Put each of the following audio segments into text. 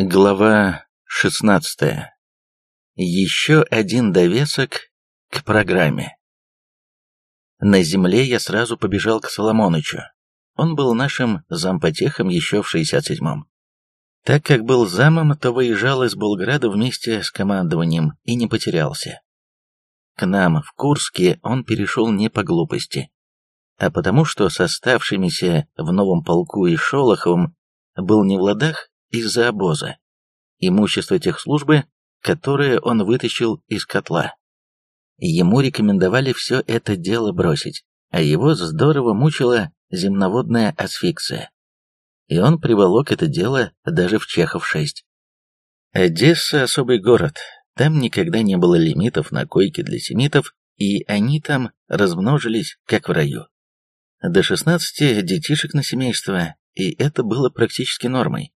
Глава 16. Еще один довесок к программе. На земле я сразу побежал к Соломонычу. Он был нашим зампотехом еще в 67-м. Так как был замом, то выезжал из Болграда вместе с командованием и не потерялся. К нам в Курске он перешел не по глупости, а потому что с оставшимися в новом полку и Шолоховым был не в ладах из-за обоза, имущество техслужбы, которое он вытащил из котла. Ему рекомендовали все это дело бросить, а его здорово мучила земноводная асфиксия. И он приволок это дело даже в Чехов-6. Одесса – особый город, там никогда не было лимитов на койки для семитов, и они там размножились, как в раю. До 16 детишек на семейство, и это было практически нормой.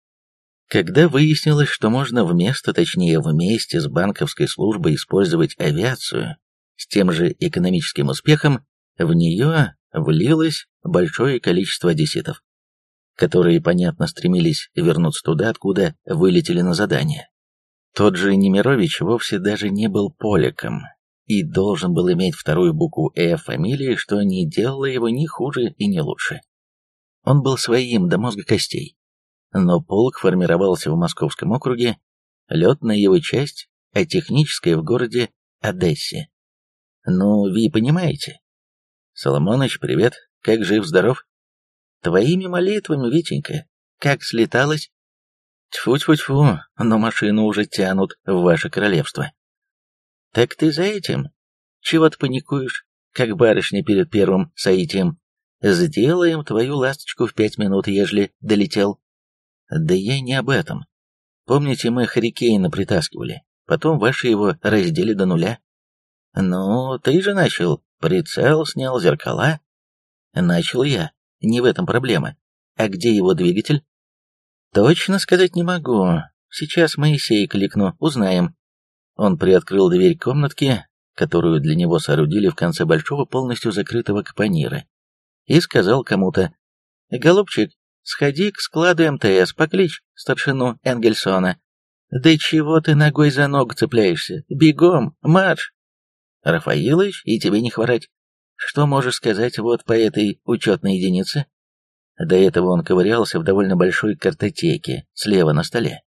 Когда выяснилось, что можно вместо, точнее вместе с банковской службой использовать авиацию с тем же экономическим успехом, в нее влилось большое количество одесситов, которые, понятно, стремились вернуться туда, откуда вылетели на задание. Тот же Немирович вовсе даже не был поляком и должен был иметь вторую букву «э» фамилии, что не делало его ни хуже и ни лучше. Он был своим до мозга костей, но полк формировался в Московском округе, летная его часть, а техническая в городе Одессе. Ну, вы понимаете? Соломоныч, привет, как жив-здоров? Твоими молитвами, Витенька, как слеталось? Тьфу-тьфу-тьфу, но машину уже тянут в ваше королевство. Так ты за этим? Чего ты паникуешь, как барышня перед первым соитием? Сделаем твою ласточку в пять минут, ежели долетел. Да я не об этом. Помните, мы Харикейна притаскивали, потом ваши его раздели до нуля. Ну, ты же начал. Прицел снял, зеркала. Начал я. Не в этом проблема. А где его двигатель? Точно сказать не могу. Сейчас Моисей кликну, узнаем. Он приоткрыл дверь комнатки, которую для него соорудили в конце большого полностью закрытого капонира, и сказал кому-то, «Голубчик, Сходи к складу МТС, покличь старшину Энгельсона. Да чего ты ногой за ногу цепляешься? Бегом, марш! Рафаилович, и тебе не хворать. Что можешь сказать вот по этой учетной единице? До этого он ковырялся в довольно большой картотеке, слева на столе.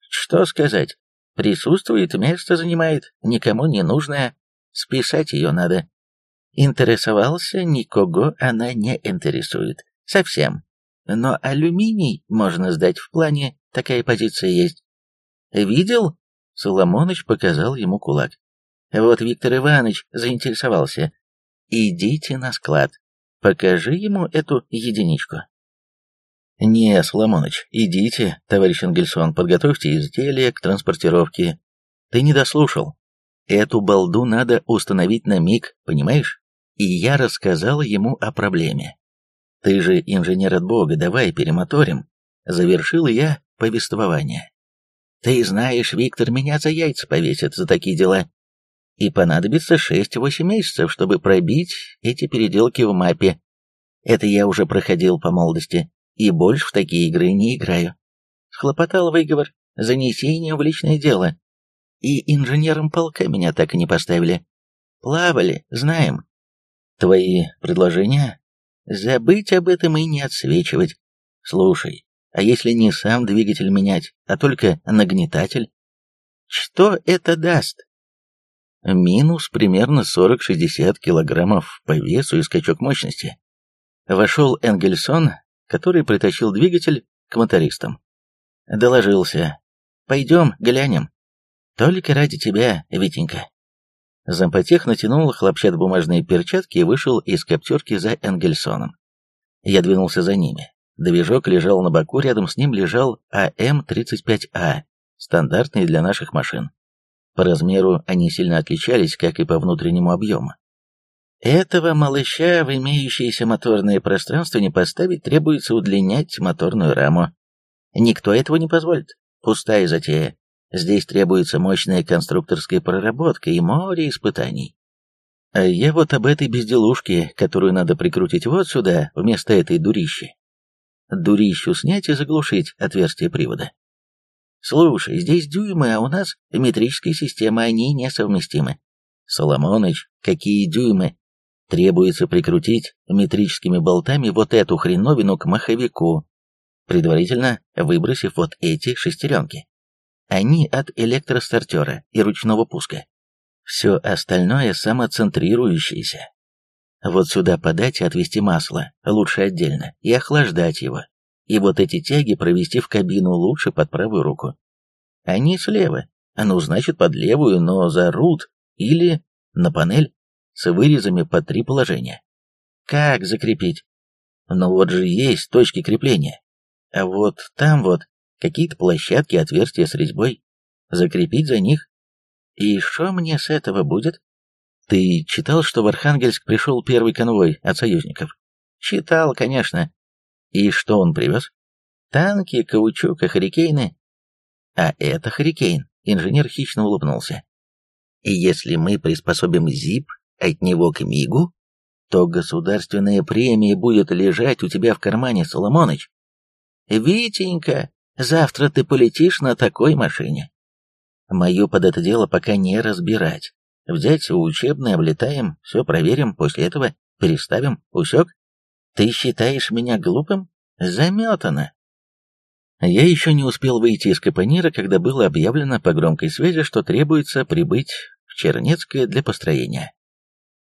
Что сказать? Присутствует, место занимает, никому не нужное. Списать ее надо. Интересовался, никого она не интересует. Совсем. Но алюминий можно сдать в плане, такая позиция есть. Видел? Соломоныч показал ему кулак. Вот Виктор Иванович заинтересовался. Идите на склад. Покажи ему эту единичку. Не, Соломоныч, идите, товарищ Энгельсон, подготовьте изделие к транспортировке. Ты не дослушал. Эту балду надо установить на миг, понимаешь? И я рассказал ему о проблеме. Ты же инженер от Бога, давай перемоторим. Завершил я повествование. Ты знаешь, Виктор меня за яйца повесит за такие дела. И понадобится шесть-восемь месяцев, чтобы пробить эти переделки в мапе. Это я уже проходил по молодости, и больше в такие игры не играю. Схлопотал выговор, занесение в личное дело. И инженером полка меня так и не поставили. Плавали, знаем. Твои предложения Забыть об этом и не отсвечивать. Слушай, а если не сам двигатель менять, а только нагнетатель? Что это даст? Минус примерно 40-60 килограммов по весу и скачок мощности. Вошел Энгельсон, который притащил двигатель к мотористам. Доложился. «Пойдем, глянем. Только ради тебя, Витенька». Зампотех натянул хлопчатобумажные перчатки и вышел из коптерки за Энгельсоном. Я двинулся за ними. Движок лежал на боку, рядом с ним лежал АМ-35А, стандартный для наших машин. По размеру они сильно отличались, как и по внутреннему объему. Этого малыша в имеющееся моторное пространство не поставить требуется удлинять моторную раму. Никто этого не позволит. Пустая затея. Здесь требуется мощная конструкторская проработка и море испытаний. А я вот об этой безделушке, которую надо прикрутить вот сюда, вместо этой дурищи. Дурищу снять и заглушить отверстие привода. Слушай, здесь дюймы, а у нас метрическая система, они несовместимы. Соломоныч, какие дюймы? Требуется прикрутить метрическими болтами вот эту хреновину к маховику, предварительно выбросив вот эти шестеренки. Они от электростартера и ручного пуска. Все остальное самоцентрирующееся. Вот сюда подать и отвести масло, лучше отдельно, и охлаждать его. И вот эти тяги провести в кабину лучше под правую руку. Они слева, ну значит под левую, но за рут или на панель с вырезами по три положения. Как закрепить? Ну вот же есть точки крепления. А вот там вот какие-то площадки, отверстия с резьбой. Закрепить за них. И что мне с этого будет? Ты читал, что в Архангельск пришел первый конвой от союзников? Читал, конечно. И что он привез? Танки, каучук и харикейны. А это харикейн, инженер хищно улыбнулся. И если мы приспособим ЗИП от него к МИГу, то государственная премия будет лежать у тебя в кармане, Соломоныч. Витенька, завтра ты полетишь на такой машине. Мою под это дело пока не разбирать. Взять учебное, облетаем, все проверим, после этого переставим, усек? Ты считаешь меня глупым? Заметано. Я еще не успел выйти из Капонира, когда было объявлено по громкой связи, что требуется прибыть в Чернецкое для построения.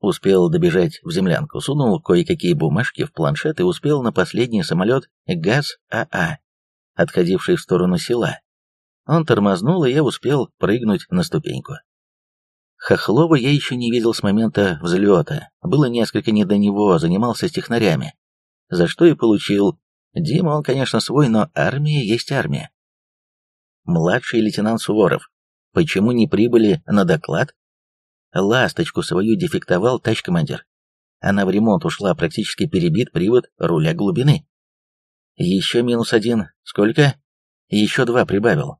Успел добежать в землянку, сунул кое-какие бумажки в планшет и успел на последний самолет ГАЗ-АА, отходивший в сторону села. Он тормознул, и я успел прыгнуть на ступеньку. Хохлова я еще не видел с момента взлета. Было несколько не до него, занимался технарями. За что и получил. Дима он, конечно, свой, но армия есть армия. Младший лейтенант Суворов. Почему не прибыли на доклад? Ласточку свою дефектовал тач-командир. Она в ремонт ушла, практически перебит привод руля глубины. Еще минус один. Сколько? Еще два прибавил.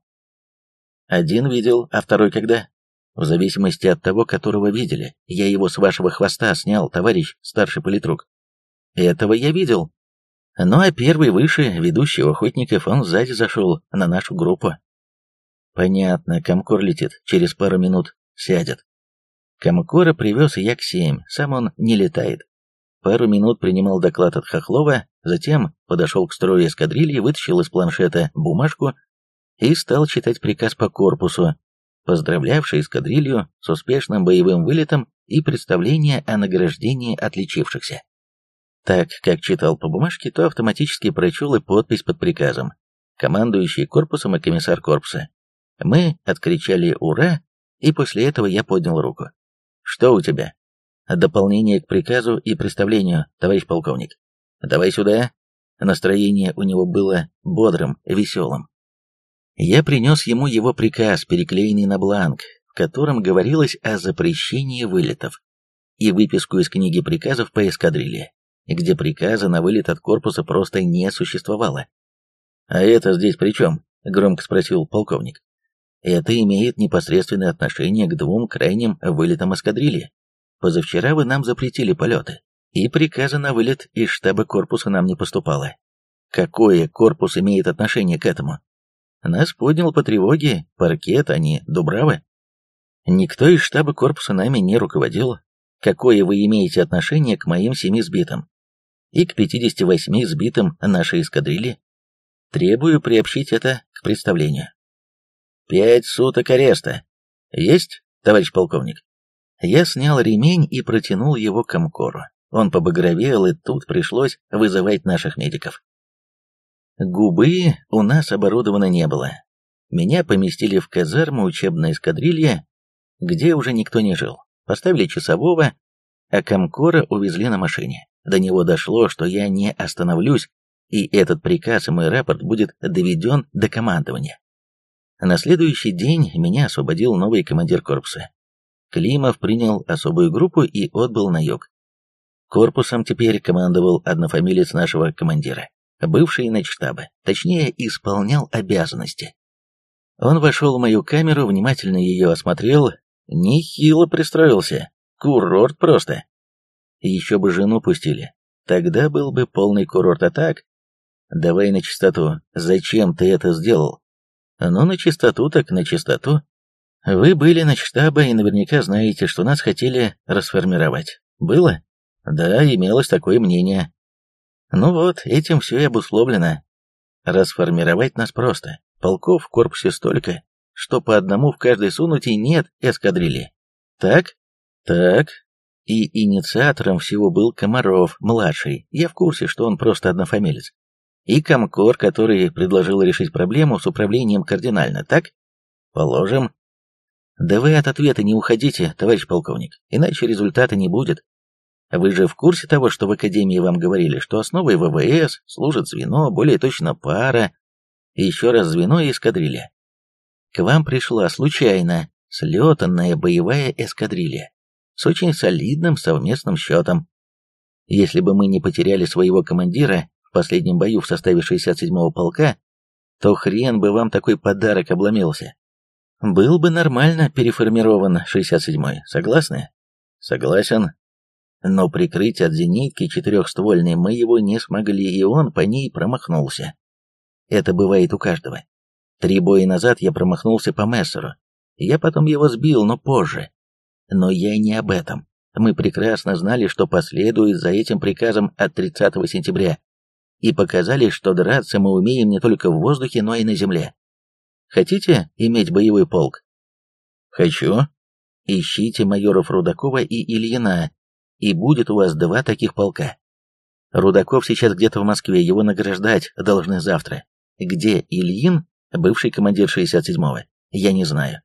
Один видел, а второй когда? В зависимости от того, которого видели. Я его с вашего хвоста снял, товарищ старший политрук. Этого я видел. Ну а первый выше, ведущий охотников, он сзади зашел на нашу группу. Понятно, Комкор летит, через пару минут сядет. Комкора привез Як-7, сам он не летает. Пару минут принимал доклад от Хохлова, затем подошел к строю эскадрильи, вытащил из планшета бумажку и стал читать приказ по корпусу, поздравлявший эскадрилью с успешным боевым вылетом и представление о награждении отличившихся. Так как читал по бумажке, то автоматически прочел и подпись под приказом. Командующий корпусом и комиссар корпуса. Мы откричали «Ура!» и после этого я поднял руку. «Что у тебя?» «Дополнение к приказу и представлению, товарищ полковник». «Давай сюда». Настроение у него было бодрым, веселым. Я принес ему его приказ, переклеенный на бланк, в котором говорилось о запрещении вылетов, и выписку из книги приказов по эскадрилье, где приказа на вылет от корпуса просто не существовало. «А это здесь при чем?» — громко спросил полковник. «Это имеет непосредственное отношение к двум крайним вылетам эскадрильи. Позавчера вы нам запретили полеты, и приказа на вылет из штаба корпуса нам не поступало. Какое корпус имеет отношение к этому?» Нас поднял по тревоге паркет, а не Дубрава. Никто из штаба корпуса нами не руководил. Какое вы имеете отношение к моим семи сбитым? И к 58 сбитым нашей эскадрильи? Требую приобщить это к представлению. Пять суток ареста. Есть, товарищ полковник? Я снял ремень и протянул его Комкору. Он побагровел, и тут пришлось вызывать наших медиков. Губы у нас оборудовано не было. Меня поместили в казарму учебной эскадрилья, где уже никто не жил. Поставили часового, а Комкора увезли на машине. До него дошло, что я не остановлюсь, и этот приказ и мой рапорт будет доведен до командования. На следующий день меня освободил новый командир корпуса. Климов принял особую группу и отбыл на юг. Корпусом теперь командовал однофамилец нашего командира бывший начштаба, точнее, исполнял обязанности. Он вошел в мою камеру, внимательно ее осмотрел, нехило пристроился, курорт просто. Еще бы жену пустили, тогда был бы полный курорт, а так... Давай на чистоту, зачем ты это сделал? Ну, на чистоту так на чистоту. Вы были на штаба и наверняка знаете, что нас хотели расформировать. Было? Да, имелось такое мнение. Ну вот, этим все и обусловлено. Расформировать нас просто. Полков в корпусе столько, что по одному в каждой сунуть нет эскадрильи. Так? Так. И инициатором всего был Комаров, младший. Я в курсе, что он просто однофамилец. И Комкор, который предложил решить проблему с управлением кардинально, так? Положим. Да вы от ответа не уходите, товарищ полковник, иначе результата не будет. Вы же в курсе того, что в Академии вам говорили, что основой ВВС служит звено, более точно пара, еще раз звено и эскадрилья. К вам пришла случайно слетанная боевая эскадрилья с очень солидным совместным счетом. Если бы мы не потеряли своего командира в последнем бою в составе 67-го полка, то хрен бы вам такой подарок обломился. Был бы нормально переформирован 67-й, согласны? Согласен. Но прикрыть от зенитки четырехствольной мы его не смогли, и он по ней промахнулся. Это бывает у каждого. Три боя назад я промахнулся по Мессеру. Я потом его сбил, но позже. Но я не об этом. Мы прекрасно знали, что последует за этим приказом от 30 сентября. И показали, что драться мы умеем не только в воздухе, но и на земле. Хотите иметь боевой полк? Хочу. Ищите майоров Рудакова и Ильина, и будет у вас два таких полка. Рудаков сейчас где-то в Москве, его награждать должны завтра. Где Ильин, бывший командир 67-го, я не знаю.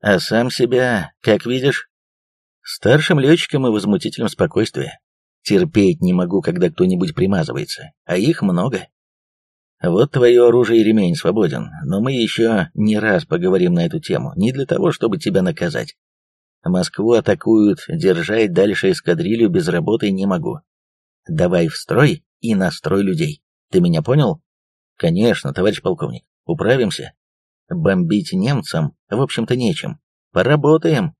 А сам себя, как видишь, старшим летчиком и возмутителем спокойствия. Терпеть не могу, когда кто-нибудь примазывается, а их много. Вот твое оружие и ремень свободен, но мы еще не раз поговорим на эту тему, не для того, чтобы тебя наказать. Москву атакуют, держать дальше эскадрилью без работы не могу. Давай в строй и настрой людей. Ты меня понял? Конечно, товарищ полковник, управимся. Бомбить немцам, в общем-то, нечем. Поработаем.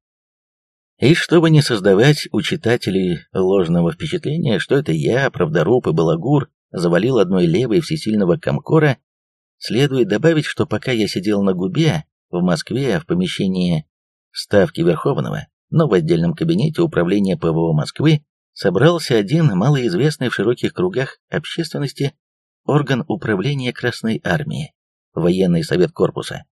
И чтобы не создавать у читателей ложного впечатления, что это я, правдоруб и балагур, завалил одной левой всесильного комкора, следует добавить, что пока я сидел на губе, в Москве, в помещении Ставки Верховного, но в отдельном кабинете управления ПВО Москвы собрался один малоизвестный в широких кругах общественности орган управления Красной Армии, военный совет корпуса,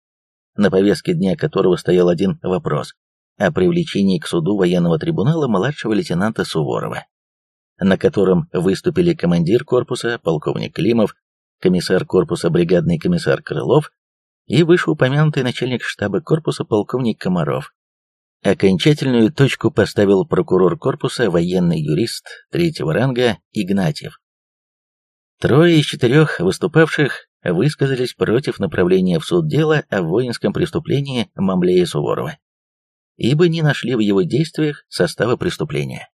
на повестке дня которого стоял один вопрос о привлечении к суду военного трибунала младшего лейтенанта Суворова, на котором выступили командир корпуса, полковник Климов, комиссар корпуса, бригадный комиссар Крылов и вышеупомянутый начальник штаба корпуса полковник Комаров. Окончательную точку поставил прокурор корпуса, военный юрист третьего ранга Игнатьев. Трое из четырех выступавших высказались против направления в суд дела о воинском преступлении Мамлея Суворова, ибо не нашли в его действиях состава преступления.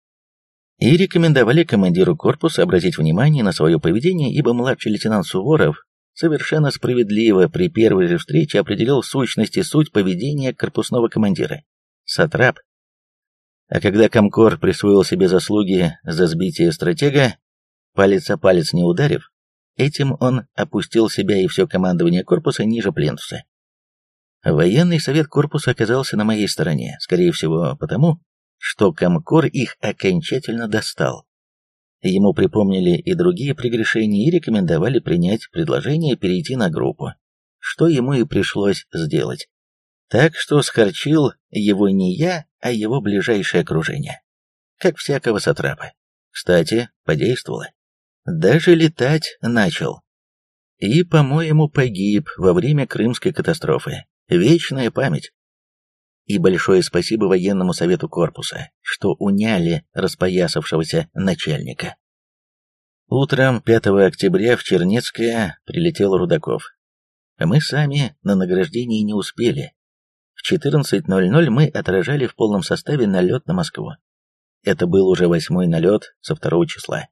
И рекомендовали командиру корпуса обратить внимание на свое поведение, ибо младший лейтенант Суворов совершенно справедливо при первой же встрече определил сущность и суть поведения корпусного командира. Сатрап. А когда Комкор присвоил себе заслуги за сбитие стратега, палец о палец не ударив, этим он опустил себя и все командование корпуса ниже плинтуса. Военный совет корпуса оказался на моей стороне, скорее всего потому, что Комкор их окончательно достал. Ему припомнили и другие прегрешения и рекомендовали принять предложение перейти на группу, что ему и пришлось сделать. Так что схорчил его не я, а его ближайшее окружение. Как всякого сатрапа. Кстати, подействовало. Даже летать начал. И, по-моему, погиб во время Крымской катастрофы. Вечная память. И большое спасибо военному совету корпуса, что уняли распоясавшегося начальника. Утром 5 октября в Чернецкое прилетел Рудаков. Мы сами на награждение не успели. В 14.00 мы отражали в полном составе налет на Москву. Это был уже восьмой налет со второго числа.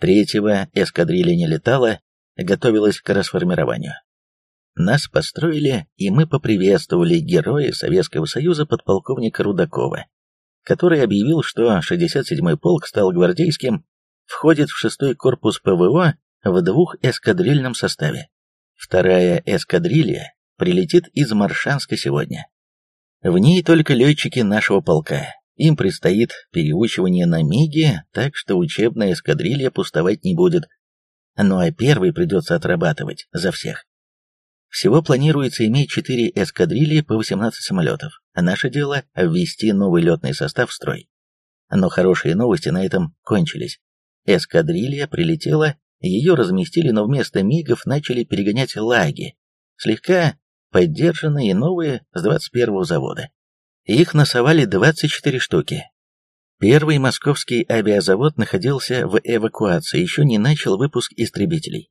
Третьего эскадрилья не летала, готовилась к расформированию. Нас построили, и мы поприветствовали героя Советского Союза подполковника Рудакова, который объявил, что 67-й полк стал гвардейским, входит в 6-й корпус ПВО в двух эскадрильном составе. Вторая эскадрилья прилетит из Маршанска сегодня. В ней только летчики нашего полка. Им предстоит переучивание на МИГе, так что учебная эскадрилья пустовать не будет. Ну а первый придется отрабатывать за всех. Всего планируется иметь 4 эскадрильи по 18 самолетов. Наше дело – ввести новый летный состав в строй. Но хорошие новости на этом кончились. Эскадрилья прилетела, ее разместили, но вместо МИГов начали перегонять лаги, слегка поддержанные новые с 21-го завода. Их насовали 24 штуки. Первый московский авиазавод находился в эвакуации, еще не начал выпуск истребителей.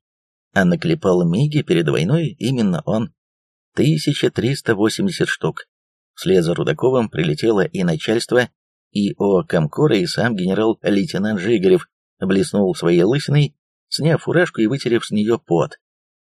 А наклепал МИГи перед войной именно он. 1380 штук. Вслед за Рудаковым прилетело и начальство ИО Комкора, и сам генерал-лейтенант Жигарев блеснул своей лысиной, сняв фуражку и вытерев с нее пот.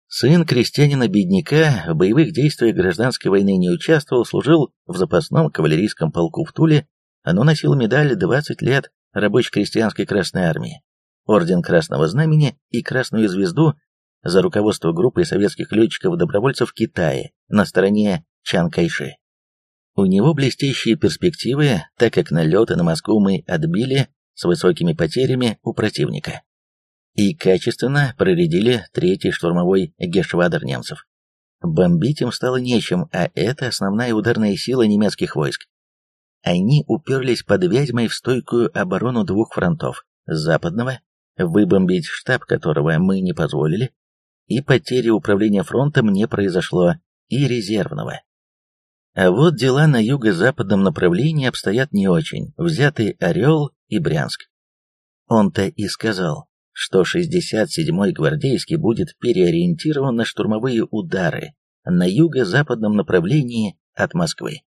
Сын крестьянина-бедняка в боевых действиях гражданской войны не участвовал, служил в запасном кавалерийском полку в Туле, но носил медаль 20 лет рабоче-крестьянской Красной Армии, орден Красного Знамени и Красную Звезду за руководство группой советских летчиков-добровольцев в Китае на стороне Чан Кайши. У него блестящие перспективы, так как налеты на Москву мы отбили с высокими потерями у противника. И качественно проредили третий штурмовой гешвадр немцев. Бомбить им стало нечем, а это основная ударная сила немецких войск. Они уперлись под Вязьмой в стойкую оборону двух фронтов. Западного, выбомбить штаб которого мы не позволили, и потери управления фронтом не произошло, и резервного. А вот дела на юго-западном направлении обстоят не очень, взяты Орел и Брянск. Он-то и сказал, что 67-й гвардейский будет переориентирован на штурмовые удары на юго-западном направлении от Москвы.